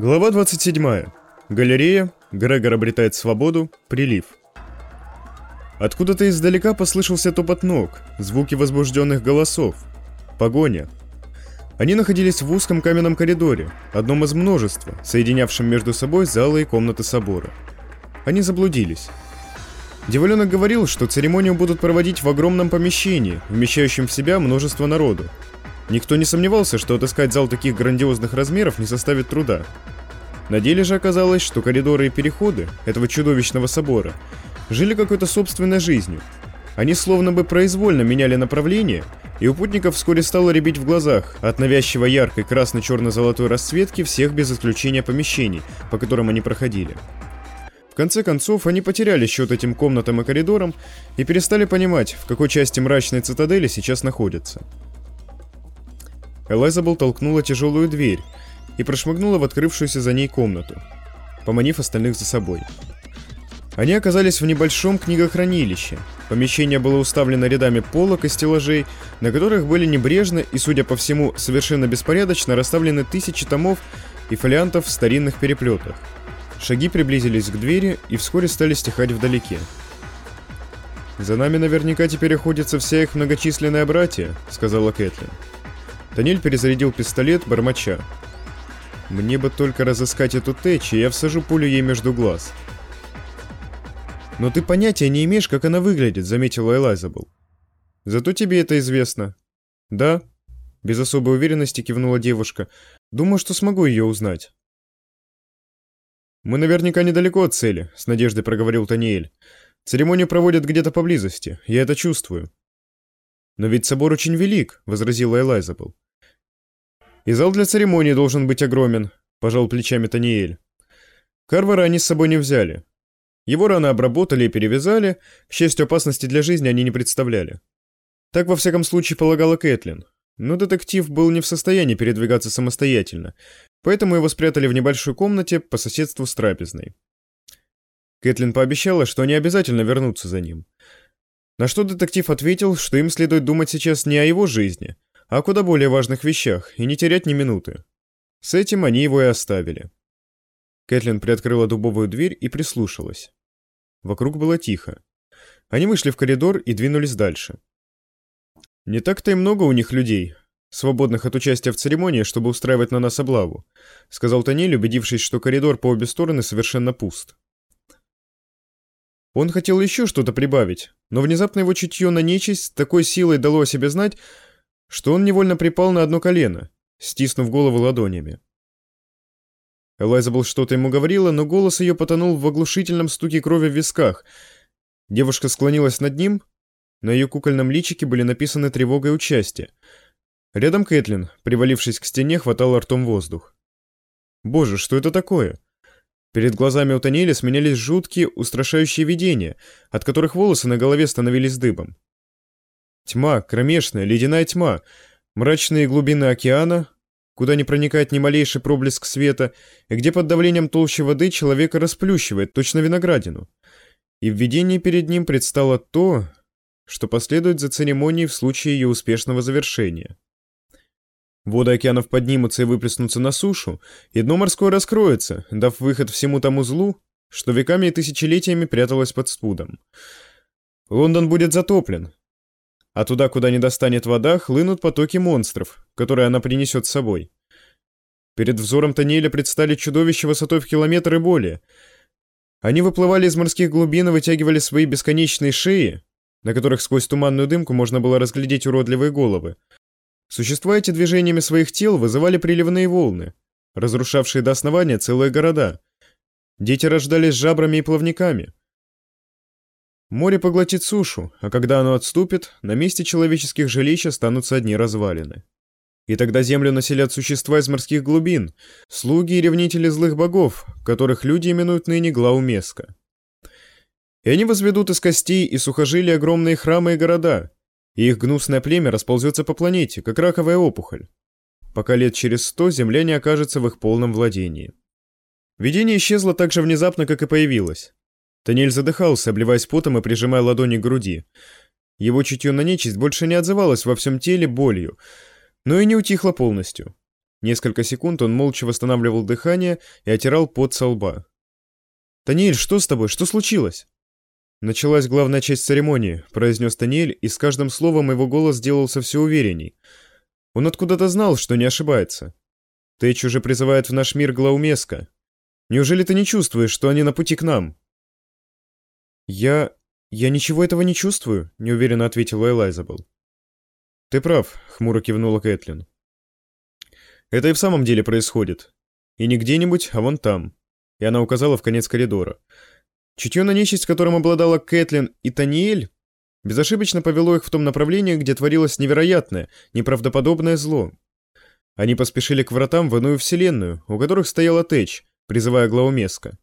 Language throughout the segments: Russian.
Глава 27. Галерея. Грегор обретает свободу. Прилив. Откуда-то издалека послышался топот ног, звуки возбужденных голосов. Погоня. Они находились в узком каменном коридоре, одном из множества, соединявшем между собой залы и комнаты собора. Они заблудились. Деволенок говорил, что церемонию будут проводить в огромном помещении, вмещающем в себя множество народу. Никто не сомневался, что отыскать зал таких грандиозных размеров не составит труда. На деле же оказалось, что коридоры и переходы этого чудовищного собора жили какой-то собственной жизнью. Они словно бы произвольно меняли направление, и у путников вскоре стало рябить в глазах от навязчивой яркой красно-черно-золотой расцветки всех без исключения помещений, по которым они проходили. В конце концов, они потеряли счет этим комнатам и коридорам и перестали понимать, в какой части мрачной цитадели сейчас находятся. Элайзабел толкнула тяжелую дверь и прошмыгнула в открывшуюся за ней комнату, поманив остальных за собой. Они оказались в небольшом книгохранилище. Помещение было уставлено рядами полок и стеллажей, на которых были небрежно и, судя по всему, совершенно беспорядочно расставлены тысячи томов и фолиантов в старинных переплетах. Шаги приблизились к двери и вскоре стали стихать вдалеке. «За нами наверняка теперь охотится вся их многочисленная братья», — сказала Кэтлин. Танель перезарядил пистолет, бормоча. «Мне бы только разыскать эту Тэч, и я всажу пулю ей между глаз». «Но ты понятия не имеешь, как она выглядит», — заметила Элайзабл. «Зато тебе это известно». «Да?» — без особой уверенности кивнула девушка. «Думаю, что смогу ее узнать». «Мы наверняка недалеко от цели», — с надеждой проговорил Таниэль. «Церемонию проводят где-то поблизости. Я это чувствую». «Но ведь собор очень велик», — возразила Элайзабл. И зал для церемонии должен быть огромен, пожал плечами Таниэль. Карвара они с собой не взяли. Его рано обработали и перевязали, к счастью, опасности для жизни они не представляли. Так во всяком случае полагала Кэтлин. Но детектив был не в состоянии передвигаться самостоятельно, поэтому его спрятали в небольшой комнате по соседству с трапезной. Кэтлин пообещала, что они обязательно вернутся за ним. На что детектив ответил, что им следует думать сейчас не о его жизни, о куда более важных вещах и не терять ни минуты. С этим они его и оставили. Кэтлин приоткрыла дубовую дверь и прислушалась. Вокруг было тихо. Они вышли в коридор и двинулись дальше. Не так-то и много у них людей, свободных от участия в церемонии, чтобы устраивать на нас облаву, сказал Танель, убедившись, что коридор по обе стороны совершенно пуст. Он хотел еще что-то прибавить, но внезапно его чутье на нечисть такой силой дало о себе знать, что он невольно припал на одно колено, стиснув голову ладонями. Элайзабел что-то ему говорила, но голос ее потонул в оглушительном стуке крови в висках. Девушка склонилась над ним, на ее кукольном личике были написаны тревога и участие. Рядом Кэтлин, привалившись к стене, хватала ртом воздух. Боже, что это такое? Перед глазами у Таниэля сменялись жуткие, устрашающие видения, от которых волосы на голове становились дыбом. Тьма, кромешная, ледяная тьма, мрачные глубины океана, куда не проникает ни малейший проблеск света, и где под давлением толщи воды человека расплющивает, точно виноградину. И в видении перед ним предстало то, что последует за церемонией в случае ее успешного завершения. Воды океанов поднимутся и выплеснутся на сушу, и дно морское раскроется, дав выход всему тому злу, что веками и тысячелетиями пряталось под спудом. Лондон будет затоплен, а туда, куда не достанет вода, хлынут потоки монстров, которые она принесет с собой. Перед взором Таниэля предстали чудовища высотой в километр и более. Они выплывали из морских глубин и вытягивали свои бесконечные шеи, на которых сквозь туманную дымку можно было разглядеть уродливые головы. Существа эти движениями своих тел вызывали приливные волны, разрушавшие до основания целые города. Дети рождались жабрами и плавниками. Море поглотит сушу, а когда оно отступит, на месте человеческих жилищ останутся одни развалины. И тогда землю населят существа из морских глубин, слуги и ревнители злых богов, которых люди именуют ныне Глаумеска. И они возведут из костей и сухожилий огромные храмы и города, и их гнусное племя расползется по планете, как раковая опухоль, пока лет через сто земля не окажется в их полном владении. Видение исчезло так же внезапно, как и появилось. Таниэль задыхался, обливаясь потом и прижимая ладони к груди. Его чутье на нечисть больше не отзывалось во всем теле болью, но и не утихло полностью. Несколько секунд он молча восстанавливал дыхание и отирал пот со лба. «Таниэль, что с тобой? Что случилось?» «Началась главная часть церемонии», — произнес Таниэль, и с каждым словом его голос делался все уверенней. Он откуда-то знал, что не ошибается. Тэч уже призывает в наш мир Глаумеска. Неужели ты не чувствуешь, что они на пути к нам?» «Я... я ничего этого не чувствую», — неуверенно ответила Элайзабел. «Ты прав», — хмуро кивнула Кэтлин. «Это и в самом деле происходит. И не где-нибудь, а вон там». И она указала в конец коридора. Чутье на нечисть, которым обладала Кэтлин и Таниэль, безошибочно повело их в том направлении, где творилось невероятное, неправдоподобное зло. Они поспешили к вратам в иную вселенную, у которых стояла Тэч, призывая Глаумеска.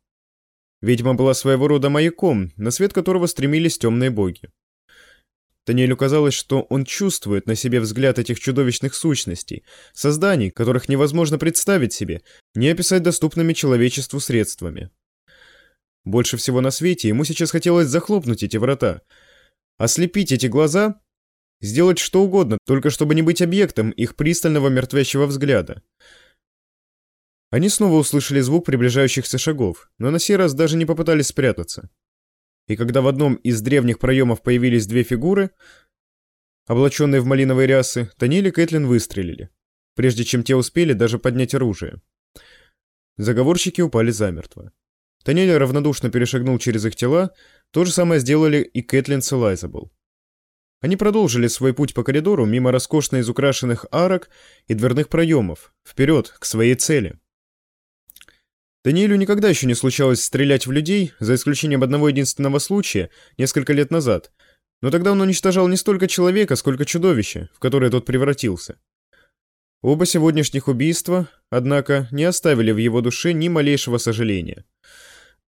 Ведьма была своего рода маяком, на свет которого стремились темные боги. Таниэлю казалось, что он чувствует на себе взгляд этих чудовищных сущностей, созданий, которых невозможно представить себе, не описать доступными человечеству средствами. Больше всего на свете ему сейчас хотелось захлопнуть эти врата, ослепить эти глаза, сделать что угодно, только чтобы не быть объектом их пристального мертвящего взгляда. Они снова услышали звук приближающихся шагов, но на сей раз даже не попытались спрятаться. И когда в одном из древних проемов появились две фигуры, облаченные в малиновые рясы, Таниль и Кэтлин выстрелили, прежде чем те успели даже поднять оружие. Заговорщики упали замертво. Танель равнодушно перешагнул через их тела, то же самое сделали и Кэтлин с Элайзабл. Они продолжили свой путь по коридору мимо роскошно изукрашенных арок и дверных проемов, вперед, к своей цели. Даниэлю никогда еще не случалось стрелять в людей, за исключением одного единственного случая, несколько лет назад, но тогда он уничтожал не столько человека, сколько чудовище, в которое тот превратился. Оба сегодняшних убийства, однако, не оставили в его душе ни малейшего сожаления.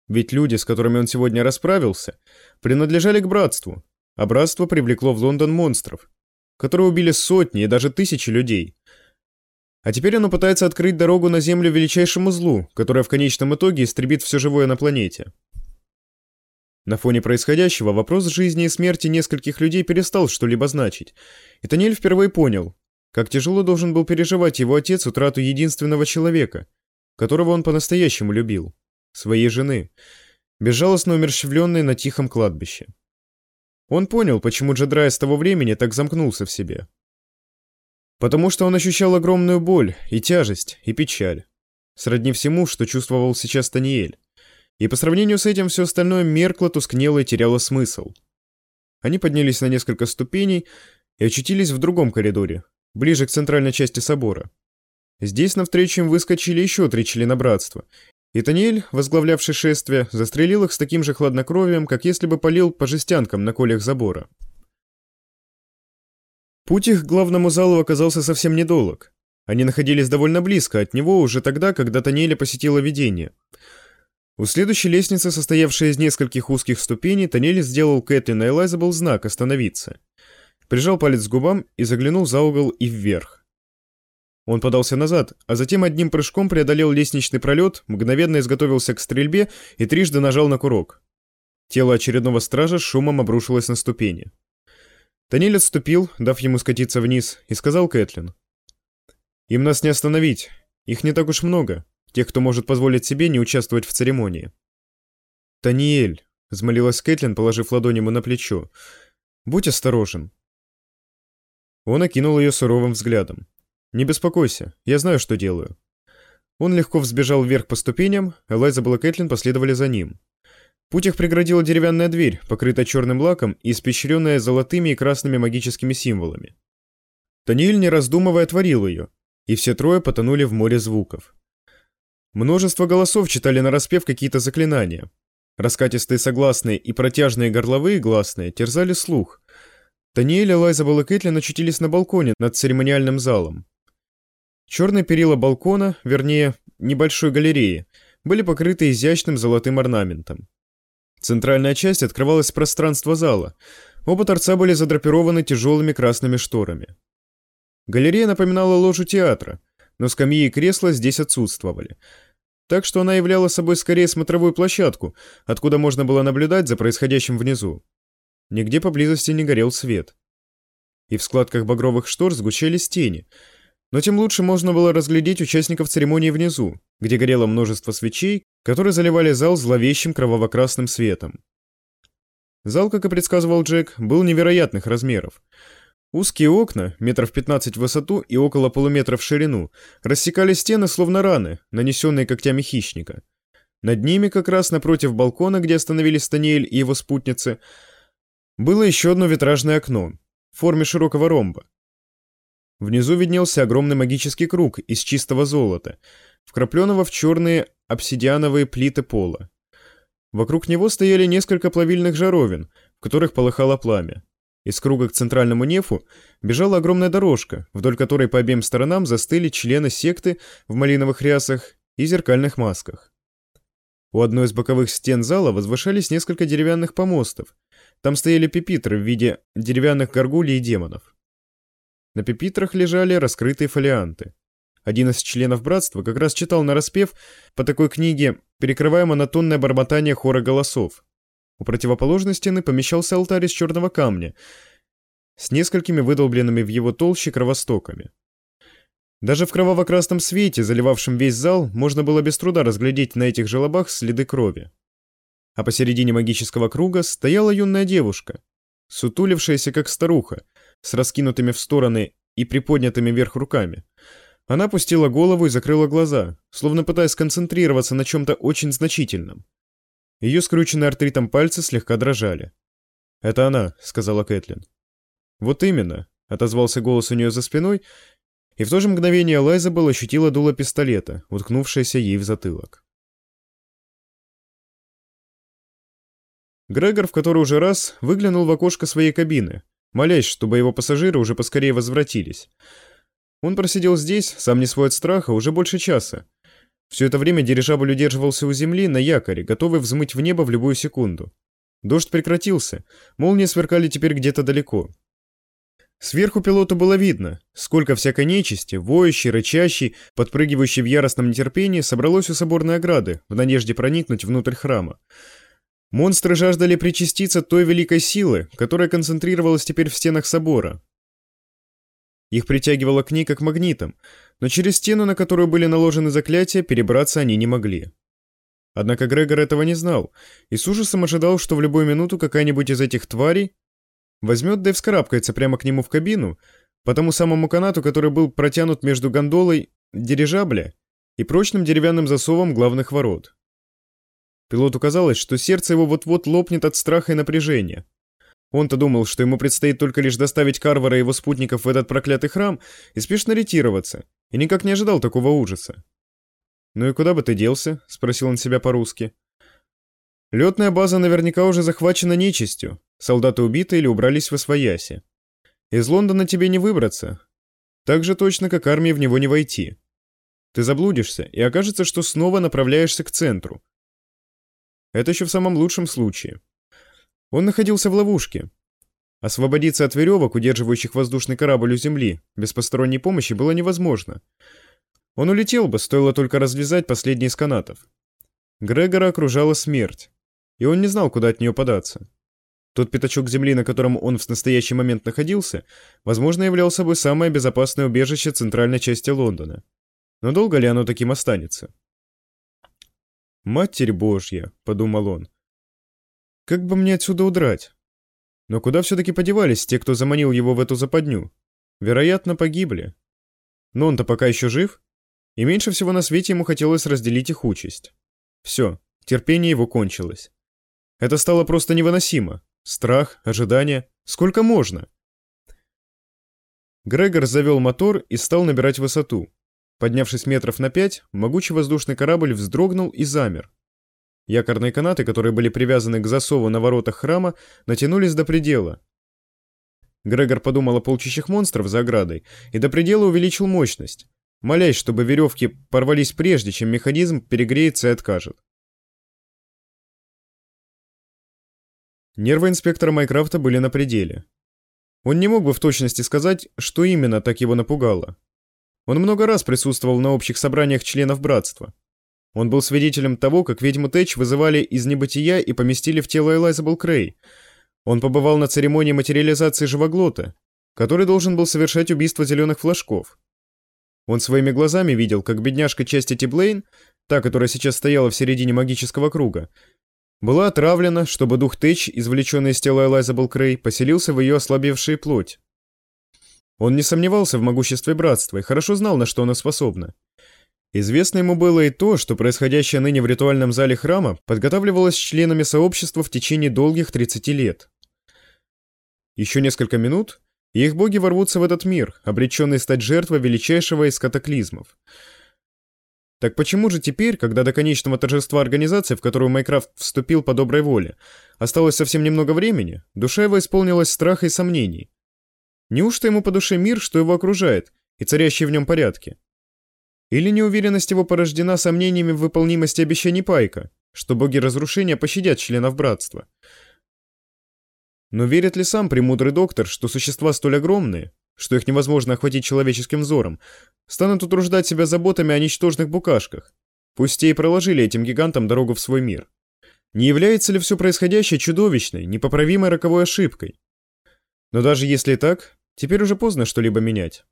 Ведь люди, с которыми он сегодня расправился, принадлежали к братству, а братство привлекло в Лондон монстров, которые убили сотни и даже тысячи людей, а теперь оно пытается открыть дорогу на Землю величайшему злу, которое в конечном итоге истребит все живое на планете. На фоне происходящего вопрос жизни и смерти нескольких людей перестал что-либо значить, и Таниэль впервые понял, как тяжело должен был переживать его отец утрату единственного человека, которого он по-настоящему любил, своей жены, безжалостно умерщвленной на тихом кладбище. Он понял, почему Джедрай с того времени так замкнулся в себе. Потому что он ощущал огромную боль и тяжесть, и печаль. Сродни всему, что чувствовал сейчас Таниэль. И по сравнению с этим все остальное меркло, тускнело и теряло смысл. Они поднялись на несколько ступеней и очутились в другом коридоре, ближе к центральной части собора. Здесь навстречу им выскочили еще три члена братства, и Таниэль, возглавлявший шествие, застрелил их с таким же хладнокровием, как если бы полил по жестянкам на колях забора. Путь их к главному залу оказался совсем недолг. Они находились довольно близко от него уже тогда, когда Таниэля посетила видение. У следующей лестницы, состоявшей из нескольких узких ступеней, Таниэль сделал Кэтлин и Элайзабл знак «Остановиться». Прижал палец к губам и заглянул за угол и вверх. Он подался назад, а затем одним прыжком преодолел лестничный пролет, мгновенно изготовился к стрельбе и трижды нажал на курок. Тело очередного стража шумом обрушилось на ступени. Таниль отступил, дав ему скатиться вниз, и сказал Кэтлин. «Им нас не остановить. Их не так уж много. Тех, кто может позволить себе не участвовать в церемонии». «Таниэль», — взмолилась Кэтлин, положив ладонь ему на плечо, — «будь осторожен». Он окинул ее суровым взглядом. «Не беспокойся, я знаю, что делаю». Он легко взбежал вверх по ступеням, Элайзабел и Кэтлин последовали за ним. Путь их преградила деревянная дверь, покрытая черным лаком и испещренная золотыми и красными магическими символами. Таниэль, не раздумывая, отворил ее, и все трое потонули в море звуков. Множество голосов читали нараспев какие-то заклинания. Раскатистые согласные и протяжные горловые гласные терзали слух. Таниэль, Элайзабел и Кэтлин очутились на балконе над церемониальным залом. Черные перила балкона, вернее, небольшой галереи, были покрыты изящным золотым орнаментом. Центральная часть открывалась в пространство зала. Оба торца были задрапированы тяжелыми красными шторами. Галерея напоминала ложу театра, но скамьи и кресла здесь отсутствовали. Так что она являла собой скорее смотровую площадку, откуда можно было наблюдать за происходящим внизу. Нигде поблизости не горел свет. И в складках багровых штор сгущались тени. но тем лучше можно было разглядеть участников церемонии внизу, где горело множество свечей, которые заливали зал зловещим кроваво-красным светом. Зал, как и предсказывал Джек, был невероятных размеров. Узкие окна, метров 15 в высоту и около полуметра в ширину, рассекали стены словно раны, нанесенные когтями хищника. Над ними, как раз напротив балкона, где остановились Таниэль и его спутницы, было еще одно витражное окно в форме широкого ромба. Внизу виднелся огромный магический круг из чистого золота, вкрапленного в черные обсидиановые плиты пола. Вокруг него стояли несколько плавильных жаровин, в которых полыхало пламя. Из круга к центральному нефу бежала огромная дорожка, вдоль которой по обеим сторонам застыли члены секты в малиновых рясах и зеркальных масках. У одной из боковых стен зала возвышались несколько деревянных помостов. Там стояли пепитры в виде деревянных горгулей и демонов. На пепитрах лежали раскрытые фолианты. Один из членов братства как раз читал на распев по такой книге, перекрывая монотонное бормотание хора голосов. У противоположной стены помещался алтарь из черного камня с несколькими выдолбленными в его толще кровостоками. Даже в кроваво-красном свете, заливавшем весь зал, можно было без труда разглядеть на этих желобах следы крови. А посередине магического круга стояла юная девушка, сутулившаяся как старуха, с раскинутыми в стороны и приподнятыми вверх руками. Она опустила голову и закрыла глаза, словно пытаясь сконцентрироваться на чем-то очень значительном. Ее скрученные артритом пальцы слегка дрожали. «Это она», — сказала Кэтлин. «Вот именно», — отозвался голос у нее за спиной, и в то же мгновение Лайзабелл ощутила дуло пистолета, уткнувшееся ей в затылок. Грегор в который уже раз выглянул в окошко своей кабины, молясь, чтобы его пассажиры уже поскорее возвратились. Он просидел здесь, сам не свой от страха, уже больше часа. Все это время дирижабль удерживался у земли на якоре, готовый взмыть в небо в любую секунду. Дождь прекратился, молнии сверкали теперь где-то далеко. Сверху пилоту было видно, сколько всякой нечисти, воющей, рычащей, подпрыгивающей в яростном нетерпении, собралось у соборной ограды, в надежде проникнуть внутрь храма. Монстры жаждали причаститься той великой силы, которая концентрировалась теперь в стенах собора. Их притягивало к ней как магнитом, но через стену, на которую были наложены заклятия, перебраться они не могли. Однако Грегор этого не знал, и с ужасом ожидал, что в любую минуту какая-нибудь из этих тварей возьмет да и вскарабкается прямо к нему в кабину, по тому самому канату, который был протянут между гондолой дирижабля и прочным деревянным засовом главных ворот. Пилоту казалось, что сердце его вот-вот лопнет от страха и напряжения. Он-то думал, что ему предстоит только лишь доставить Карвара и его спутников в этот проклятый храм и спешно ретироваться, и никак не ожидал такого ужаса. «Ну и куда бы ты делся?» — спросил он себя по-русски. «Летная база наверняка уже захвачена нечистью, солдаты убиты или убрались в Освояси. Из Лондона тебе не выбраться, так же точно, как армии в него не войти. Ты заблудишься, и окажется, что снова направляешься к центру, это еще в самом лучшем случае. Он находился в ловушке. Освободиться от веревок, удерживающих воздушный корабль у земли, без посторонней помощи было невозможно. Он улетел бы, стоило только развязать последний из канатов. Грегора окружала смерть, и он не знал, куда от нее податься. Тот пятачок земли, на котором он в настоящий момент находился, возможно, являл собой самое безопасное убежище центральной части Лондона. Но долго ли оно таким останется? «Матерь Божья», — подумал он. «Как бы мне отсюда удрать?» Но куда все-таки подевались те, кто заманил его в эту западню? Вероятно, погибли. Но он-то пока еще жив, и меньше всего на свете ему хотелось разделить их участь. Все, терпение его кончилось. Это стало просто невыносимо. Страх, ожидание. Сколько можно? Грегор завел мотор и стал набирать высоту. Поднявшись метров на пять, могучий воздушный корабль вздрогнул и замер. Якорные канаты, которые были привязаны к засову на воротах храма, натянулись до предела. Грегор подумал о полчищах монстров за оградой и до предела увеличил мощность, молясь, чтобы веревки порвались прежде, чем механизм перегреется и откажет. Нервы инспектора Майкрафта были на пределе. Он не мог бы в точности сказать, что именно так его напугало. Он много раз присутствовал на общих собраниях членов братства. Он был свидетелем того, как ведьму Тэч вызывали из небытия и поместили в тело Элайзабел Крей. Он побывал на церемонии материализации живоглота, который должен был совершать убийство зеленых флажков. Он своими глазами видел, как бедняжка части Тиблейн, та, которая сейчас стояла в середине магического круга, была отравлена, чтобы дух Тэч, извлеченный из тела Элайзабел Крей, поселился в ее ослабевшую плоть. Он не сомневался в могуществе братства и хорошо знал, на что оно способно. Известно ему было и то, что происходящее ныне в ритуальном зале храма подготавливалось членами сообщества в течение долгих 30 лет. Еще несколько минут, и их боги ворвутся в этот мир, обреченный стать жертвой величайшего из катаклизмов. Так почему же теперь, когда до конечного торжества организации, в которую Майкрафт вступил по доброй воле, осталось совсем немного времени, душа его исполнилась страха и сомнений? Неужто ему по душе мир, что его окружает, и царящий в нем порядки? Или неуверенность его порождена сомнениями в выполнимости обещаний Пайка, что боги разрушения пощадят членов братства? Но верит ли сам премудрый доктор, что существа столь огромные, что их невозможно охватить человеческим взором, станут утруждать себя заботами о ничтожных букашках? Пусть те и проложили этим гигантам дорогу в свой мир. Не является ли все происходящее чудовищной, непоправимой роковой ошибкой? Но даже если так, теперь уже поздно что-либо менять.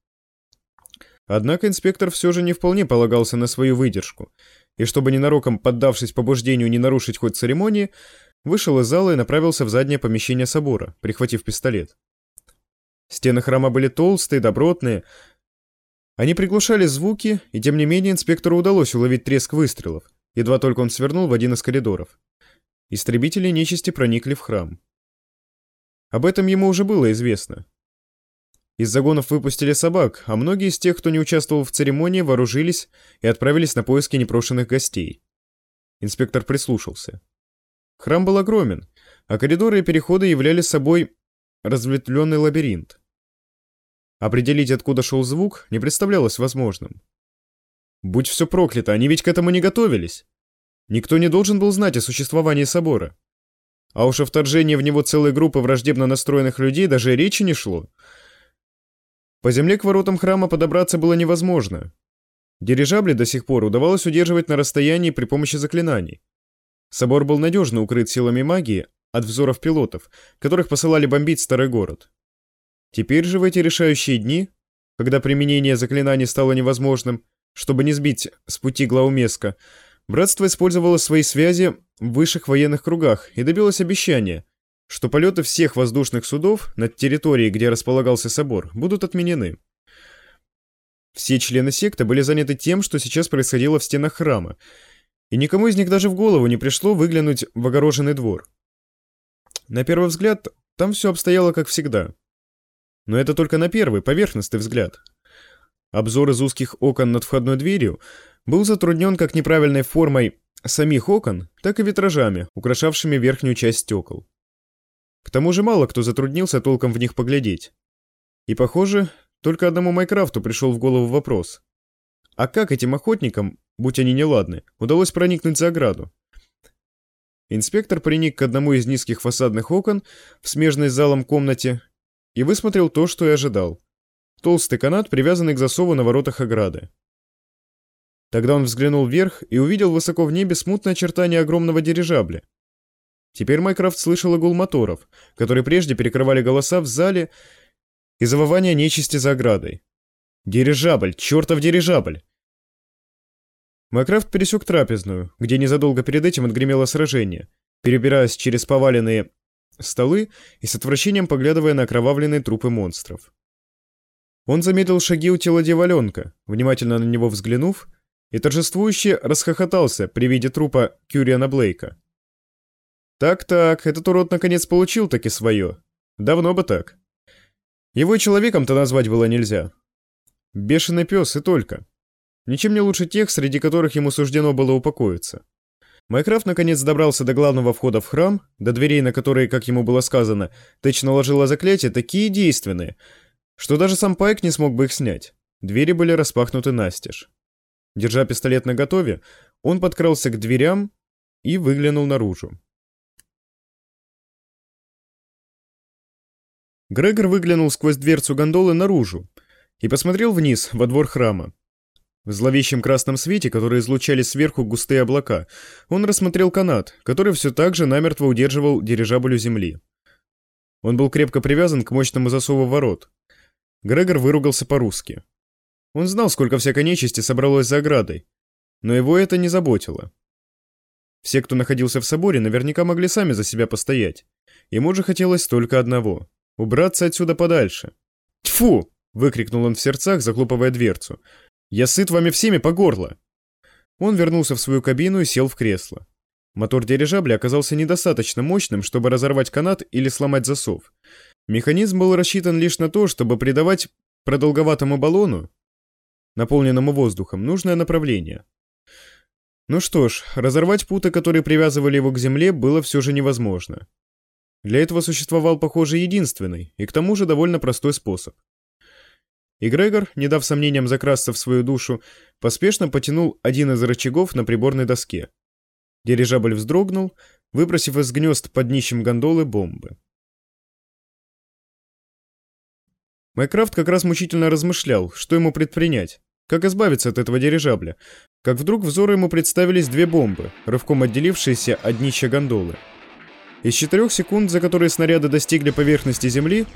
Однако инспектор все же не вполне полагался на свою выдержку, и чтобы ненароком, поддавшись побуждению не нарушить хоть церемонии, вышел из зала и направился в заднее помещение собора, прихватив пистолет. Стены храма были толстые, добротные. Они приглушали звуки, и тем не менее инспектору удалось уловить треск выстрелов, едва только он свернул в один из коридоров. Истребители нечисти проникли в храм. Об этом ему уже было известно, из загонов выпустили собак, а многие из тех, кто не участвовал в церемонии, вооружились и отправились на поиски непрошенных гостей. Инспектор прислушался. Храм был огромен, а коридоры и переходы являли собой разветвленный лабиринт. Определить, откуда шел звук, не представлялось возможным. Будь все проклято, они ведь к этому не готовились. Никто не должен был знать о существовании собора. А уж о вторжении в него целой группы враждебно настроенных людей даже речи не шло — по земле к воротам храма подобраться было невозможно. Дирижабли до сих пор удавалось удерживать на расстоянии при помощи заклинаний. Собор был надежно укрыт силами магии от взоров пилотов, которых посылали бомбить старый город. Теперь же в эти решающие дни, когда применение заклинаний стало невозможным, чтобы не сбить с пути Глаумеска, братство использовало свои связи в высших военных кругах и добилось обещания, что полеты всех воздушных судов над территорией, где располагался собор, будут отменены. Все члены секты были заняты тем, что сейчас происходило в стенах храма, и никому из них даже в голову не пришло выглянуть в огороженный двор. На первый взгляд, там все обстояло как всегда. Но это только на первый, поверхностный взгляд. Обзор из узких окон над входной дверью был затруднен как неправильной формой самих окон, так и витражами, украшавшими верхнюю часть стекол. К тому же мало кто затруднился толком в них поглядеть. И, похоже, только одному Майкрафту пришел в голову вопрос. А как этим охотникам, будь они неладны, удалось проникнуть за ограду? Инспектор приник к одному из низких фасадных окон в смежной с залом комнате и высмотрел то, что и ожидал. Толстый канат, привязанный к засову на воротах ограды. Тогда он взглянул вверх и увидел высоко в небе смутное очертание огромного дирижабля. Теперь Майкрафт слышал гул моторов, которые прежде перекрывали голоса в зале и завывание нечисти за оградой. Дирижабль, чертов дирижабль! Майкрафт пересек трапезную, где незадолго перед этим отгремело сражение, перебираясь через поваленные столы и с отвращением поглядывая на окровавленные трупы монстров. Он заметил шаги у тела дьяволенка, внимательно на него взглянув, и торжествующе расхохотался при виде трупа Кюриана Блейка. Так-так, этот урод наконец получил таки свое. Давно бы так. Его человеком-то назвать было нельзя. Бешеный пес и только. Ничем не лучше тех, среди которых ему суждено было упокоиться. Майкрафт наконец добрался до главного входа в храм, до дверей, на которые, как ему было сказано, Тэч наложила заклятие, такие действенные, что даже сам Пайк не смог бы их снять. Двери были распахнуты настежь. Держа пистолет наготове, он подкрался к дверям и выглянул наружу. Грегор выглянул сквозь дверцу гондолы наружу и посмотрел вниз, во двор храма. В зловещем красном свете, который излучали сверху густые облака, он рассмотрел канат, который все так же намертво удерживал дирижабль земли. Он был крепко привязан к мощному засову ворот. Грегор выругался по-русски. Он знал, сколько всякой нечисти собралось за оградой, но его это не заботило. Все, кто находился в соборе, наверняка могли сами за себя постоять. Ему же хотелось только одного — убраться отсюда подальше. «Тьфу!» — выкрикнул он в сердцах, захлопывая дверцу. «Я сыт вами всеми по горло!» Он вернулся в свою кабину и сел в кресло. Мотор дирижабля оказался недостаточно мощным, чтобы разорвать канат или сломать засов. Механизм был рассчитан лишь на то, чтобы придавать продолговатому баллону, наполненному воздухом, нужное направление. Ну что ж, разорвать путы, которые привязывали его к земле, было все же невозможно. Для этого существовал, похоже, единственный, и к тому же довольно простой способ. И Грегор, не дав сомнениям закрасться в свою душу, поспешно потянул один из рычагов на приборной доске. Дирижабль вздрогнул, выбросив из гнезд под днищем гондолы бомбы. Майкрафт как раз мучительно размышлял, что ему предпринять, как избавиться от этого дирижабля, как вдруг взору ему представились две бомбы, рывком отделившиеся от днища гондолы. Из четырех секунд, за которые снаряды достигли поверхности Земли,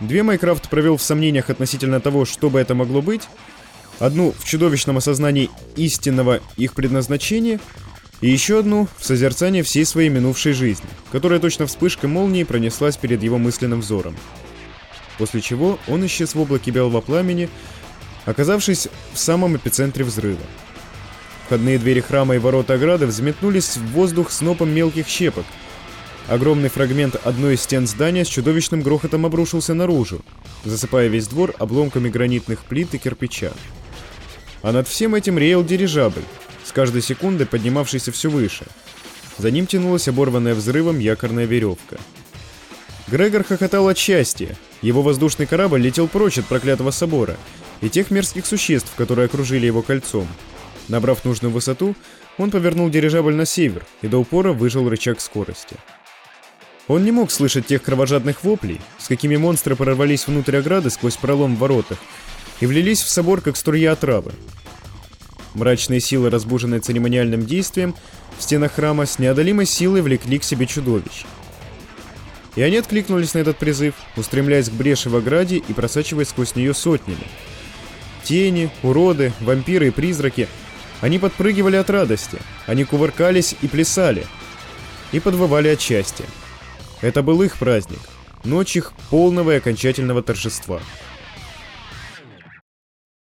две Майкрафт провел в сомнениях относительно того, что бы это могло быть, одну в чудовищном осознании истинного их предназначения, и еще одну в созерцании всей своей минувшей жизни, которая точно вспышкой молнии пронеслась перед его мысленным взором. После чего он исчез в облаке белого пламени, оказавшись в самом эпицентре взрыва. Входные двери храма и ворота ограды взметнулись в воздух снопом мелких щепок. Огромный фрагмент одной из стен здания с чудовищным грохотом обрушился наружу, засыпая весь двор обломками гранитных плит и кирпича. А над всем этим реял дирижабль, с каждой секундой поднимавшийся все выше. За ним тянулась оборванная взрывом якорная веревка. Грегор хохотал от счастья. Его воздушный корабль летел прочь от проклятого собора и тех мерзких существ, которые окружили его кольцом. Набрав нужную высоту, он повернул дирижабль на север и до упора выжал рычаг скорости. Он не мог слышать тех кровожадных воплей, с какими монстры прорвались внутрь ограды сквозь пролом в воротах и влились в собор, как струя отравы. Мрачные силы, разбуженные церемониальным действием, в стенах храма с неодолимой силой влекли к себе чудовищ. И они откликнулись на этот призыв, устремляясь к бреши в ограде и просачиваясь сквозь нее сотнями. Тени, уроды, вампиры и призраки — они подпрыгивали от радости, они кувыркались и плясали, и подвывали от счастья. Это был их праздник, ночь их полного и окончательного торжества.